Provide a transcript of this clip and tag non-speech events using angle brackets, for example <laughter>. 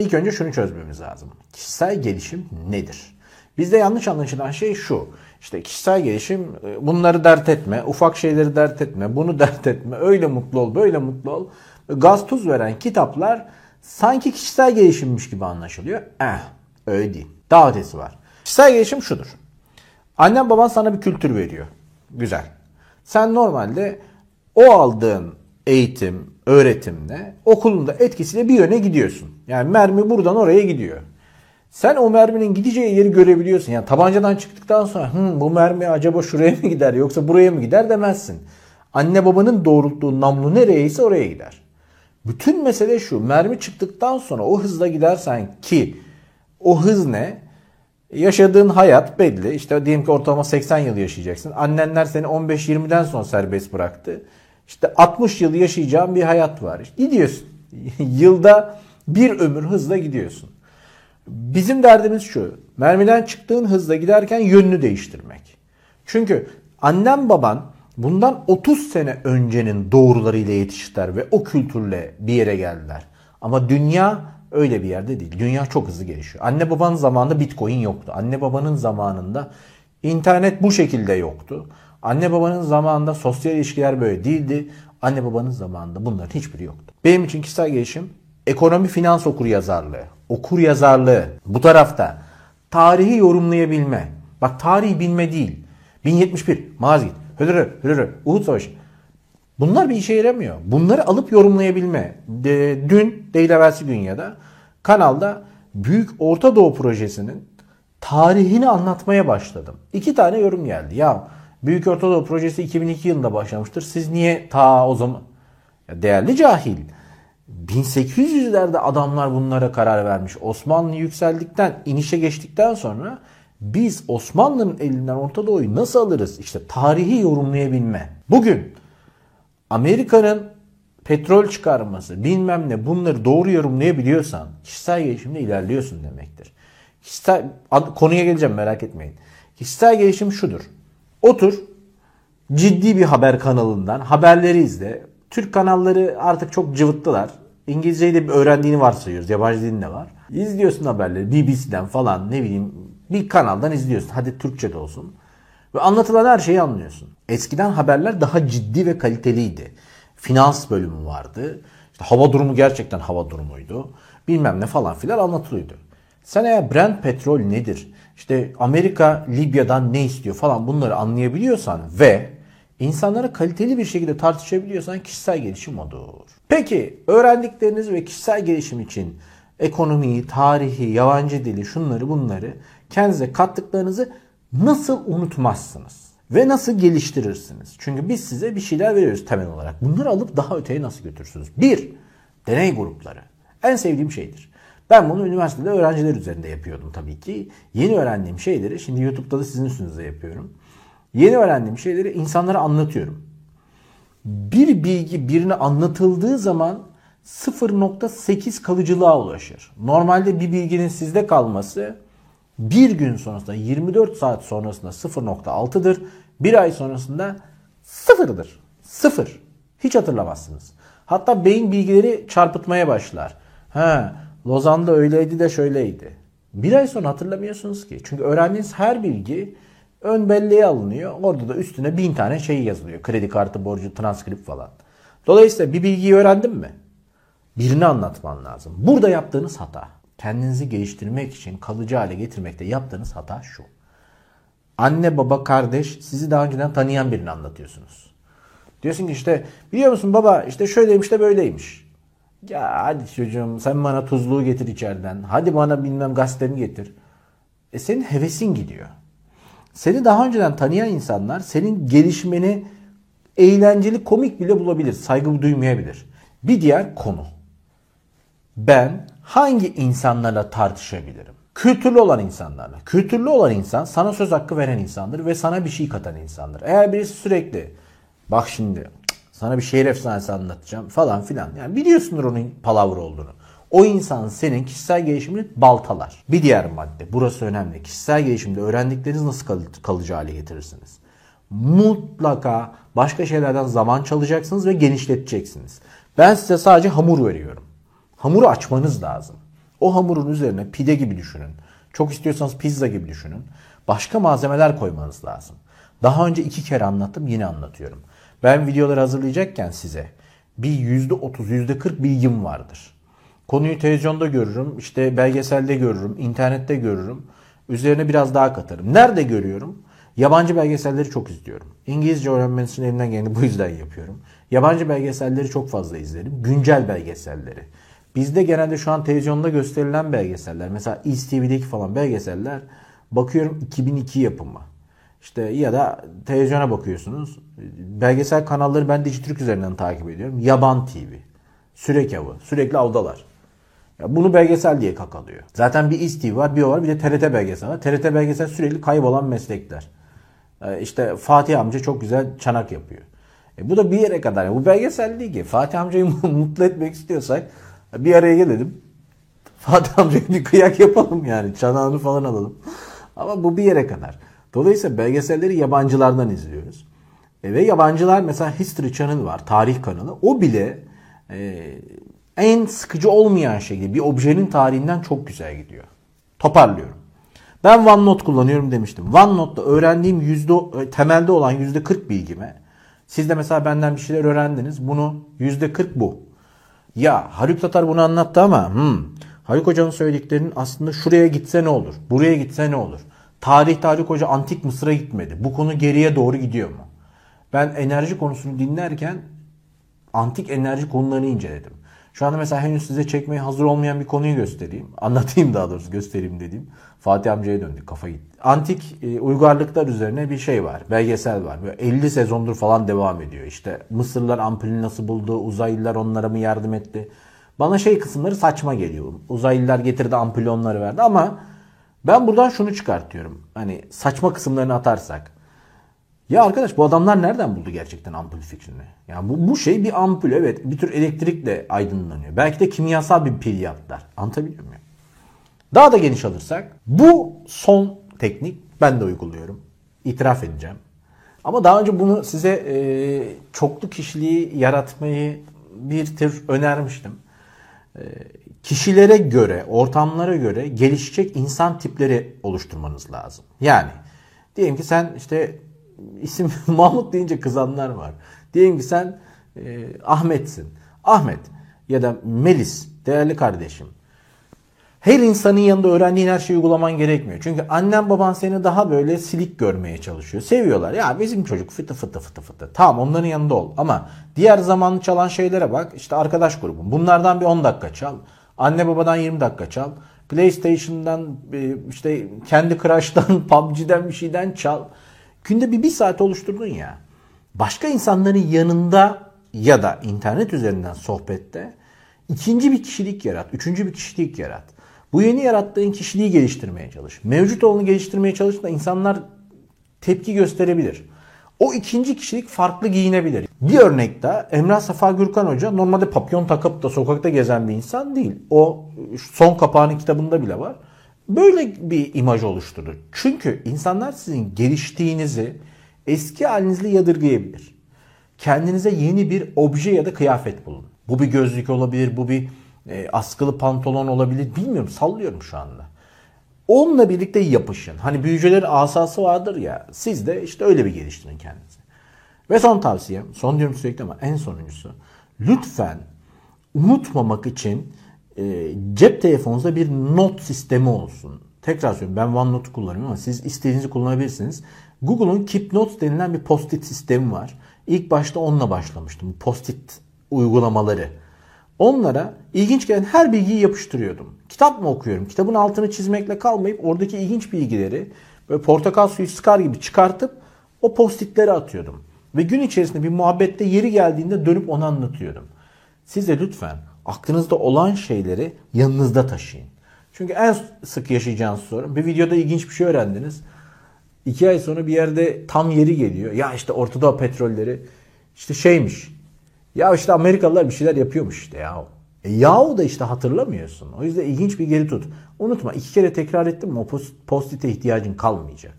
İlk önce şunu çözmemiz lazım. Kişisel gelişim nedir? Bizde yanlış anlaşılan şey şu. İşte kişisel gelişim e, bunları dert etme, ufak şeyleri dert etme, bunu <laughs> dert etme, öyle mutlu ol, böyle mutlu ol. Gaz tuz veren kitaplar sanki kişisel gelişimmiş gibi anlaşılıyor. Eh, öyle değil. Daha ötesi var. Kişisel gelişim şudur. Annen baban sana bir kültür veriyor. Güzel. Sen normalde o aldığın eğitim, öğretimle okulunda etkisiyle bir yöne gidiyorsun. Yani mermi buradan oraya gidiyor. Sen o merminin gideceği yeri görebiliyorsun. Yani tabancadan çıktıktan sonra Hı, bu mermi acaba şuraya mı gider yoksa buraya mı gider demezsin. Anne babanın doğrulttuğu namlu nereyse oraya gider. Bütün mesele şu. Mermi çıktıktan sonra o hızla gidersen ki o hız ne? Yaşadığın hayat belli. İşte diyelim ki ortalama 80 yıl yaşayacaksın. Annenler seni 15-20'den sonra serbest bıraktı. İşte 60 yıl yaşayacağın bir hayat var. İşte gidiyorsun. <laughs> Yılda bir ömür hızla gidiyorsun. Bizim derdimiz şu. Mermiden çıktığın hızla giderken yönünü değiştirmek. Çünkü annem baban bundan 30 sene öncenin doğrularıyla yetiştiler ve o kültürle bir yere geldiler. Ama dünya öyle bir yerde değil. Dünya çok hızlı gelişiyor. Anne babanın zamanında bitcoin yoktu. Anne babanın zamanında internet bu şekilde yoktu. Anne babanın zamanında sosyal ilişkiler böyle değildi. Anne babanın zamanında bunların hiçbiri yoktu. Benim için kişisel gelişim ekonomi finans okur yazarlığı, okur yazarlığı bu tarafta tarihi yorumlayabilme. Bak tarihi bilme değil. 1071 Mazgit, Hıdırı, Hıdırı, Uhud Savaşı. Bunlar bir işe yaramıyor. Bunları alıp yorumlayabilme. De, dün değil evvelsi gün ya da kanalda Büyük Orta Doğu Projesi'nin tarihini anlatmaya başladım. İki tane yorum geldi. Ya Büyük Orta Doğu Projesi 2002 yılında başlamıştır. Siz niye ta o zaman... Ya değerli cahil. 1800'lerde adamlar bunlara karar vermiş. Osmanlı yükseldikten, inişe geçtikten sonra biz Osmanlı'nın elinden Orta Doğu'yu nasıl alırız? İşte tarihi yorumlayabilme. Bugün Amerika'nın petrol çıkarması bilmem ne bunları doğru yorumlayabiliyorsan kişisel gelişimde ilerliyorsun demektir. Kişisel, konuya geleceğim merak etmeyin. Kişisel gelişim şudur. Otur ciddi bir haber kanalından haberleri izle. Türk kanalları artık çok cıvıttılar. İngilizceyi de öğrendiğini varsayıyoruz. Yabancı dilin de var. İzliyorsun haberleri BBC'den falan ne bileyim bir kanaldan izliyorsun. Hadi Türkçe de olsun. Ve anlatılan her şeyi anlıyorsun. Eskiden haberler daha ciddi ve kaliteliydi. Finans bölümü vardı. İşte hava durumu gerçekten hava durumuydu. Bilmem ne falan filan anlatılıyordu. Sen eğer Brent petrol nedir? İşte Amerika Libya'dan ne istiyor falan bunları anlayabiliyorsan ve insanlara kaliteli bir şekilde tartışabiliyorsan kişisel gelişim odur. Peki öğrendikleriniz ve kişisel gelişim için ekonomiyi, tarihi, yabancı dili, şunları bunları kendinize kattıklarınızı nasıl unutmazsınız? Ve nasıl geliştirirsiniz? Çünkü biz size bir şeyler veriyoruz temel olarak. Bunları alıp daha öteye nasıl götürürsünüz? Bir, deney grupları. En sevdiğim şeydir. Ben bunu üniversitede öğrenciler üzerinde yapıyordum tabii ki. Yeni öğrendiğim şeyleri şimdi YouTube'da da sizin üstünüze yapıyorum. Yeni öğrendiğim şeyleri insanlara anlatıyorum. Bir bilgi birine anlatıldığı zaman 0.8 kalıcılığa ulaşır. Normalde bir bilginin sizde kalması bir gün sonrasında 24 saat sonrasında 0.6'dır. Bir ay sonrasında sıfırdır. Sıfır. Hiç hatırlamazsınız. Hatta beyin bilgileri çarpıtmaya başlar. Ha, Lozan'da öyleydi de şöyleydi. Bir ay sonra hatırlamıyorsunuz ki. Çünkü öğrendiğiniz her bilgi ön belleğe alınıyor. Orada da üstüne bin tane şey yazılıyor. Kredi kartı borcu, transkript falan. Dolayısıyla bir bilgiyi öğrendin mi? Birini anlatman lazım. Burada yaptığınız hata. Kendinizi geliştirmek için kalıcı hale getirmekte yaptığınız hata şu. Anne, baba, kardeş sizi daha önceden tanıyan birini anlatıyorsunuz. Diyorsun ki işte biliyor musun baba işte şöyleymiş de böyleymiş. Ya hadi çocuğum sen bana tuzluğu getir içeriden. Hadi bana bilmem gazetemi getir. E senin hevesin gidiyor. Seni daha önceden tanıyan insanlar senin gelişmeni eğlenceli, komik bile bulabilir. Saygı duymayabilir. Bir diğer konu. Ben hangi insanlarla tartışabilirim? Kültürlü olan insanlarla. Kültürlü olan insan sana söz hakkı veren insandır ve sana bir şey katan insandır. Eğer birisi sürekli bak şimdi sana bir şehir efsanesi anlatacağım falan filan. Yani biliyorsundur onun palavra olduğunu. O insan senin kişisel gelişimini baltalar. Bir diğer madde. Burası önemli. Kişisel gelişimde öğrendikleriniz nasıl kalıcı hale getirirsiniz? Mutlaka başka şeylerden zaman çalacaksınız ve genişleteceksiniz. Ben size sadece hamur veriyorum. Hamuru açmanız lazım. O hamurun üzerine pide gibi düşünün. Çok istiyorsanız pizza gibi düşünün. Başka malzemeler koymanız lazım. Daha önce iki kere anlattım yine anlatıyorum. Ben videoları hazırlayacakken size bir %30, %40 bilgim vardır. Konuyu televizyonda görürüm, işte belgeselde görürüm, internette görürüm. Üzerine biraz daha katarım. Nerede görüyorum? Yabancı belgeselleri çok izliyorum. İngilizce öğrenmesi için elimden geleni bu yüzden yapıyorum. Yabancı belgeselleri çok fazla izlerim. Güncel belgeselleri. Bizde genelde şu an televizyonda gösterilen belgeseller, mesela İSTV'deki falan belgeseller bakıyorum 2002 yapımı. İşte ya da televizyona bakıyorsunuz. Belgesel kanalları ben Dijitürk üzerinden takip ediyorum. Yaban TV, Sürek Avı, sürekli avdalar. Ya bunu belgesel diye kakalıyor. Zaten bir İSTV var, bir o var, bir de TRT belgesel var. TRT belgesel sürekli kaybolan meslekler. İşte Fatih amca çok güzel çanak yapıyor. E bu da bir yere kadar. Bu belgesel değil ki. Fatih amcayı <laughs> mutlu etmek istiyorsak bir araya gelelim. Fatih amcaya bir kıyak yapalım yani. Çanağını falan alalım. Ama bu bir yere kadar. Dolayısıyla belgeselleri yabancılardan izliyoruz. E ve yabancılar mesela History Channel var. Tarih kanalı. O bile e, en sıkıcı olmayan şekilde bir objenin tarihinden çok güzel gidiyor. Toparlıyorum. Ben OneNote kullanıyorum demiştim. OneNote'da öğrendiğim yüzde, e, temelde olan yüzde 40 bilgime siz de mesela benden bir şeyler öğrendiniz. Bunu yüzde 40 bu. Ya Haluk Tatar bunu anlattı ama hmm, Haluk Hoca'nın söylediklerinin aslında şuraya gitse ne olur? Buraya gitse ne olur? Tarihte Haluk Hoca antik Mısır'a gitmedi. Bu konu geriye doğru gidiyor mu? Ben enerji konusunu dinlerken antik enerji konularını inceledim. Şu anda mesela henüz size çekmeye hazır olmayan bir konuyu göstereyim. <laughs> Anlatayım daha doğrusu göstereyim dediğim. Fatih amcaya döndük kafa gitti. Antik e, uygarlıklar üzerine bir şey var. Belgesel var. Böyle 50 sezondur falan devam ediyor. İşte Mısırlılar ampulü nasıl buldu? Uzaylılar onlara mı yardım etti? Bana şey kısımları saçma geliyor. Uzaylılar getirdi ampulü onları verdi ama ben buradan şunu çıkartıyorum. Hani saçma kısımlarını atarsak. Ya arkadaş bu adamlar nereden buldu gerçekten ampul fikrini? Yani bu, bu şey bir ampul evet bir tür elektrikle aydınlanıyor. Belki de kimyasal bir pil yaptılar. Anlatabiliyor muyum? Daha da geniş alırsak bu son teknik ben de uyguluyorum. İtiraf edeceğim. Ama daha önce bunu size e, çoklu kişiliği yaratmayı bir tür önermiştim. E, kişilere göre, ortamlara göre gelişecek insan tipleri oluşturmanız lazım. Yani diyelim ki sen işte isim <laughs> Mahmut deyince kızanlar var. Diyelim ki sen e, Ahmet'sin. Ahmet ya da Melis değerli kardeşim. Her insanın yanında öğrendiğin her şeyi uygulaman gerekmiyor. Çünkü annen baban seni daha böyle silik görmeye çalışıyor. Seviyorlar. Ya bizim çocuk fıtı fıtı fıtı fıtı. Tamam onların yanında ol. Ama diğer zamanlı çalan şeylere bak. İşte arkadaş grubun. Bunlardan bir 10 dakika çal. Anne babadan 20 dakika çal. PlayStation'dan e, işte kendi Crush'tan <laughs> PUBG'den bir şeyden çal. Günde bir bir saat oluşturdun ya. Başka insanların yanında ya da internet üzerinden sohbette ikinci bir kişilik yarat, üçüncü bir kişilik yarat. Bu yeni yarattığın kişiliği geliştirmeye çalış. Mevcut olanı geliştirmeye çalış da insanlar tepki gösterebilir. O ikinci kişilik farklı giyinebilir. Bir örnek daha Emrah Safa Gürkan Hoca normalde papyon takıp da sokakta gezen bir insan değil. O son kapağının kitabında bile var. Böyle bir imaj oluşturur. Çünkü insanlar sizin geliştiğinizi eski halinizle yadırgayabilir. Kendinize yeni bir obje ya da kıyafet bulun. Bu bir gözlük olabilir, bu bir e, askılı pantolon olabilir. Bilmiyorum sallıyorum şu anda. Onunla birlikte yapışın. Hani büyücülerin asası vardır ya. Siz de işte öyle bir geliştirin kendinizi. Ve son tavsiyem, son diyorum sürekli ama en sonuncusu. Lütfen unutmamak için e, cep telefonunuzda bir not sistemi olsun. Tekrar söylüyorum ben OneNote kullanıyorum ama siz istediğinizi kullanabilirsiniz. Google'un Keep Notes denilen bir post-it sistemi var. İlk başta onunla başlamıştım. Post-it uygulamaları. Onlara ilginç gelen her bilgiyi yapıştırıyordum. Kitap mı okuyorum? Kitabın altını çizmekle kalmayıp oradaki ilginç bilgileri böyle portakal suyu sıkar gibi çıkartıp o postitlere atıyordum. Ve gün içerisinde bir muhabbette yeri geldiğinde dönüp onu anlatıyordum. Siz de lütfen aklınızda olan şeyleri yanınızda taşıyın. Çünkü en sık yaşayacağınız sorun bir videoda ilginç bir şey öğrendiniz. İki ay sonra bir yerde tam yeri geliyor. Ya işte Ortadoğu petrolleri işte şeymiş ya işte Amerikalılar bir şeyler yapıyormuş işte ya. E yahu da işte hatırlamıyorsun. O yüzden ilginç bir geri tut. Unutma iki kere tekrar ettim mi o post-it'e ihtiyacın kalmayacak.